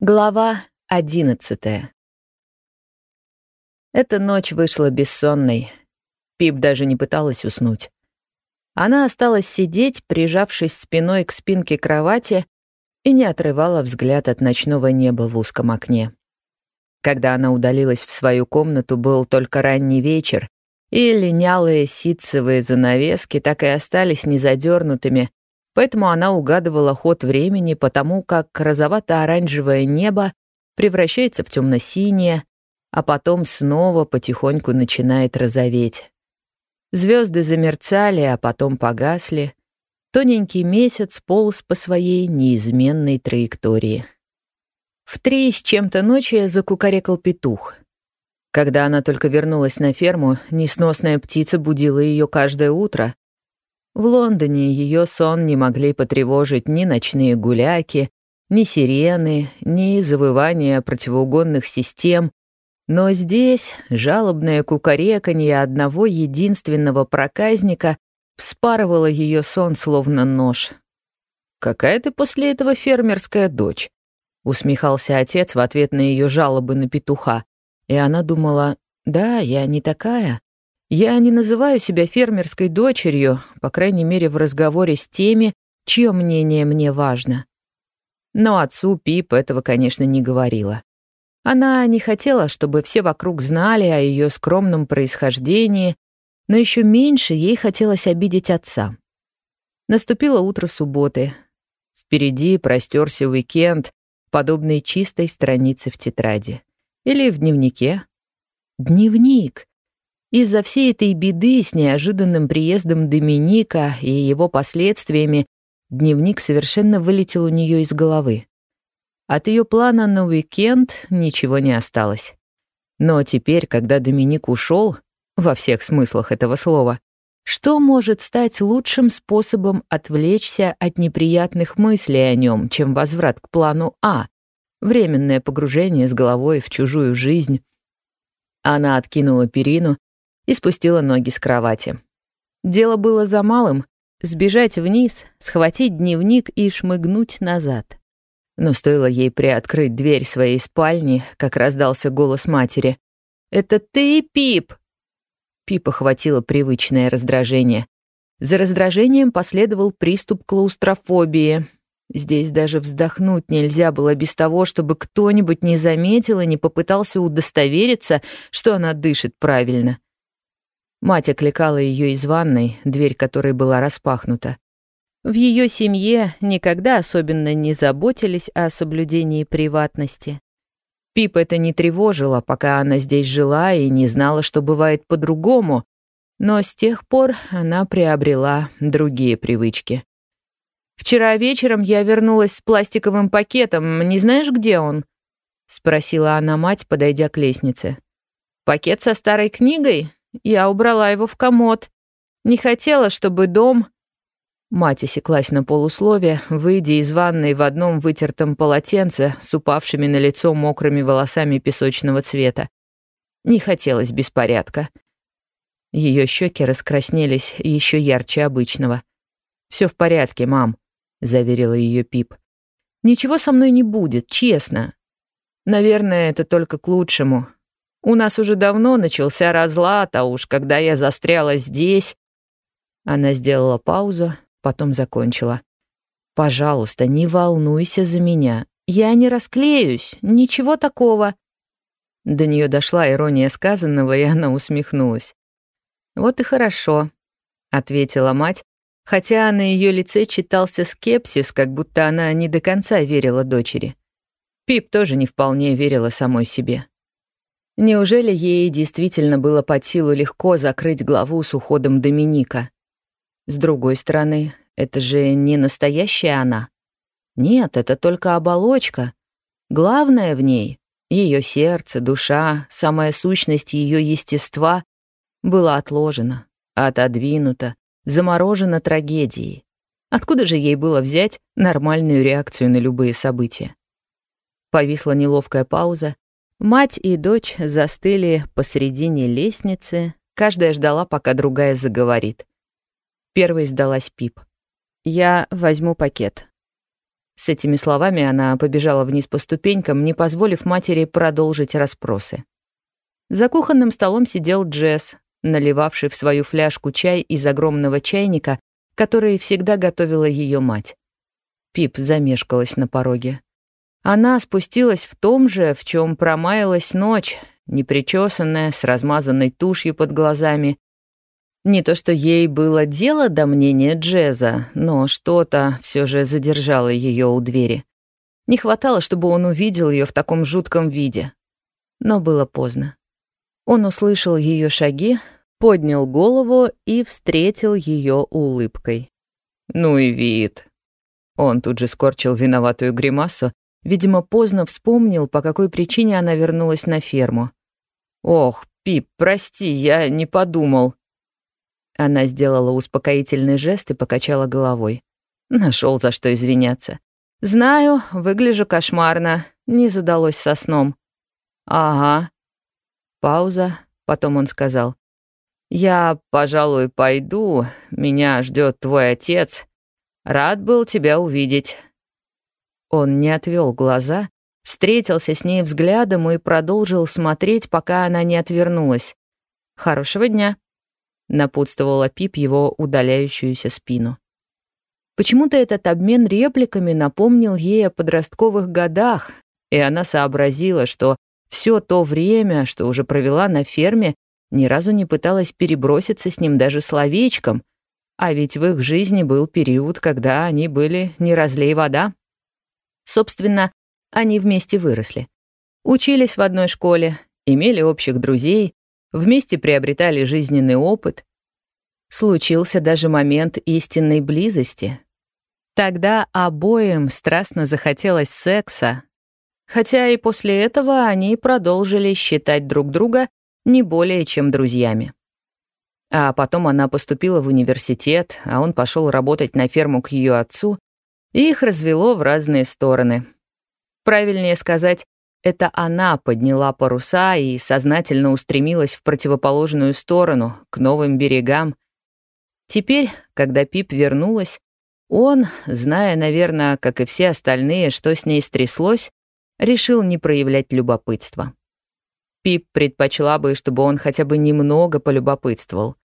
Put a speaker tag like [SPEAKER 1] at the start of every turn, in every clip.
[SPEAKER 1] Глава одиннадцатая. Эта ночь вышла бессонной. Пип даже не пыталась уснуть. Она осталась сидеть, прижавшись спиной к спинке кровати, и не отрывала взгляд от ночного неба в узком окне. Когда она удалилась в свою комнату, был только ранний вечер, и линялые ситцевые занавески так и остались незадернутыми, Поэтому она угадывала ход времени потому, как розовато-оранжевое небо превращается в темно-синее, а потом снова потихоньку начинает розоветь. Звезды замерцали, а потом погасли. Тоненький месяц полз по своей неизменной траектории. В три с чем-то ночи закукарекал петух. Когда она только вернулась на ферму, несносная птица будила ее каждое утро, в Лондоне ее сон не могли потревожить ни ночные гуляки, ни сирены, ни завывания противоугонных систем, но здесь жалобное кукареканье одного единственного проказника вспарывало ее сон словно нож. «Какая ты после этого фермерская дочь?» — усмехался отец в ответ на ее жалобы на петуха. И она думала, «Да, я не такая. Я не называю себя фермерской дочерью, по крайней мере, в разговоре с теми, чье мнение мне важно. Но отцу Пип этого, конечно, не говорила. Она не хотела, чтобы все вокруг знали о ее скромном происхождении, но еще меньше ей хотелось обидеть отца. Наступило утро субботы. Впереди простерся уикенд, подобный чистой странице в тетради. Или в дневнике. Дневник! Из-за всей этой беды с неожиданным приездом Доминика и его последствиями дневник совершенно вылетел у нее из головы. От ее плана на уикенд ничего не осталось. Но теперь, когда Доминик ушел, во всех смыслах этого слова, что может стать лучшим способом отвлечься от неприятных мыслей о нем, чем возврат к плану А, временное погружение с головой в чужую жизнь? Она откинула перину и спустила ноги с кровати. Дело было за малым — сбежать вниз, схватить дневник и шмыгнуть назад. Но стоило ей приоткрыть дверь своей спальни, как раздался голос матери. «Это ты, Пип!» Пипа хватило привычное раздражение. За раздражением последовал приступ клаустрофобии. Здесь даже вздохнуть нельзя было без того, чтобы кто-нибудь не заметил и не попытался удостовериться, что она дышит правильно. Мать окликала ее из ванной, дверь которой была распахнута. В ее семье никогда особенно не заботились о соблюдении приватности. Пип это не тревожило, пока она здесь жила и не знала, что бывает по-другому, но с тех пор она приобрела другие привычки. «Вчера вечером я вернулась с пластиковым пакетом. Не знаешь, где он?» — спросила она мать, подойдя к лестнице. «Пакет со старой книгой? Я убрала его в комод. Не хотела, чтобы дом...» Мать осеклась на полусловие, выйдя из ванной в одном вытертом полотенце с упавшими на лицо мокрыми волосами песочного цвета. Не хотелось беспорядка. Ее щеки раскраснелись еще ярче обычного. Все в порядке, мам», — заверила ее Пип. «Ничего со мной не будет, честно. Наверное, это только к лучшему. У нас уже давно начался разлад, а уж когда я застряла здесь...» Она сделала паузу, потом закончила. «Пожалуйста, не волнуйся за меня. Я не расклеюсь, ничего такого». До нее дошла ирония сказанного, и она усмехнулась. «Вот и хорошо», — ответила мать, хотя на ее лице читался скепсис, как будто она не до конца верила дочери. Пип тоже не вполне верила самой себе. Неужели ей действительно было под силу легко закрыть главу с уходом Доминика? С другой стороны, это же не настоящая она. Нет, это только оболочка. Главное в ней — ее сердце, душа, самая сущность ее естества — была отложена, отодвинута, заморожена трагедией. Откуда же ей было взять нормальную реакцию на любые события? Повисла неловкая пауза, Мать и дочь застыли посредине лестницы, каждая ждала, пока другая заговорит. Первой сдалась Пип. «Я возьму пакет». С этими словами она побежала вниз по ступенькам, не позволив матери продолжить расспросы. За кухонным столом сидел Джесс, наливавший в свою фляжку чай из огромного чайника, который всегда готовила ее мать. Пип замешкалась на пороге. Она спустилась в том же, в чем промаялась ночь, непричесанная, с размазанной тушью под глазами. Не то что ей было дело до мнения Джеза, но что-то все же задержало ее у двери. Не хватало, чтобы он увидел ее в таком жутком виде. Но было поздно. Он услышал ее шаги, поднял голову и встретил ее улыбкой. «Ну и вид!» Он тут же скорчил виноватую гримасу, видимо, поздно вспомнил, по какой причине она вернулась на ферму. «Ох, Пип, прости, я не подумал». Она сделала успокоительный жест и покачала головой. Нашел за что извиняться. «Знаю, выгляжу кошмарно, не задалось со сном». «Ага». Пауза, потом он сказал. «Я, пожалуй, пойду, меня ждет твой отец. Рад был тебя увидеть». Он не отвел глаза, встретился с ней взглядом и продолжил смотреть, пока она не отвернулась. «Хорошего дня», — напутствовала Пип его удаляющуюся спину. Почему-то этот обмен репликами напомнил ей о подростковых годах, и она сообразила, что все то время, что уже провела на ферме, ни разу не пыталась переброситься с ним даже словечком, а ведь в их жизни был период, когда они были не разлей вода. Собственно, они вместе выросли. Учились в одной школе, имели общих друзей, вместе приобретали жизненный опыт. Случился даже момент истинной близости. Тогда обоим страстно захотелось секса, хотя и после этого они продолжили считать друг друга не более чем друзьями. А потом она поступила в университет, а он пошел работать на ферму к ее отцу, их развело в разные стороны — Правильнее сказать, это она подняла паруса и сознательно устремилась в противоположную сторону, к новым берегам. Теперь, когда Пип вернулась, он, зная, наверное, как и все остальные, что с ней стряслось, решил не проявлять любопытства. Пип предпочла бы, чтобы он хотя бы немного полюбопытствовал.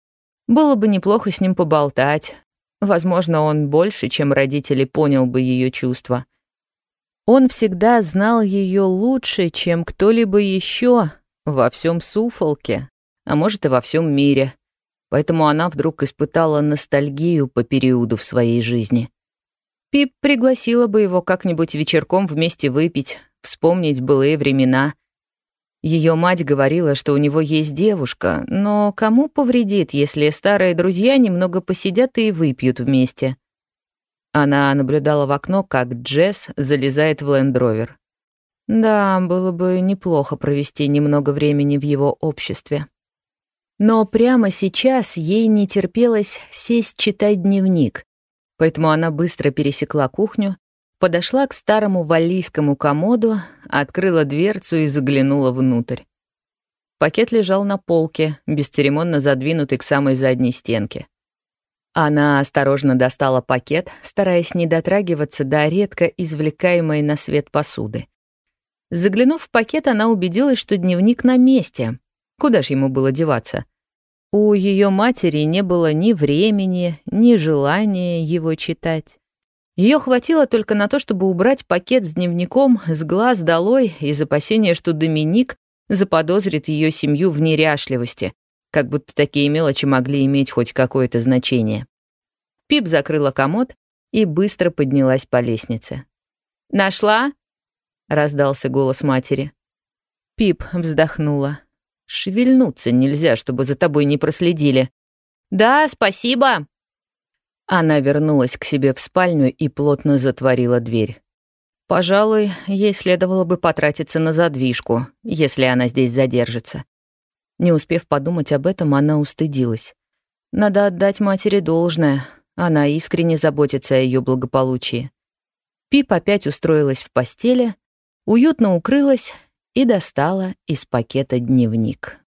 [SPEAKER 1] Было бы неплохо с ним поболтать. Возможно, он больше, чем родители, понял бы ее чувства. Он всегда знал ее лучше, чем кто-либо еще во всем Суфолке, а может и во всем мире. Поэтому она вдруг испытала ностальгию по периоду в своей жизни. Пип пригласила бы его как-нибудь вечерком вместе выпить, вспомнить былые времена. Ее мать говорила, что у него есть девушка, но кому повредит, если старые друзья немного посидят и выпьют вместе? Она наблюдала в окно, как Джесс залезает в лендровер. Да, было бы неплохо провести немного времени в его обществе. Но прямо сейчас ей не терпелось сесть читать дневник, поэтому она быстро пересекла кухню, подошла к старому валлийскому комоду, открыла дверцу и заглянула внутрь. Пакет лежал на полке, бесцеремонно задвинутый к самой задней стенке. Она осторожно достала пакет, стараясь не дотрагиваться до редко извлекаемой на свет посуды. Заглянув в пакет, она убедилась, что дневник на месте. Куда ж ему было деваться? У ее матери не было ни времени, ни желания его читать. Ее хватило только на то, чтобы убрать пакет с дневником с глаз долой из опасения, что Доминик заподозрит ее семью в неряшливости, как будто такие мелочи могли иметь хоть какое-то значение. Пип закрыла комод и быстро поднялась по лестнице. «Нашла?» — раздался голос матери. Пип вздохнула. «Шевельнуться нельзя, чтобы за тобой не проследили». «Да, спасибо!» Она вернулась к себе в спальню и плотно затворила дверь. Пожалуй, ей следовало бы потратиться на задвижку, если она здесь задержится. Не успев подумать об этом, она устыдилась. Надо отдать матери должное. Она искренне заботится о ее благополучии. Пип опять устроилась в постели, уютно укрылась и достала из пакета дневник.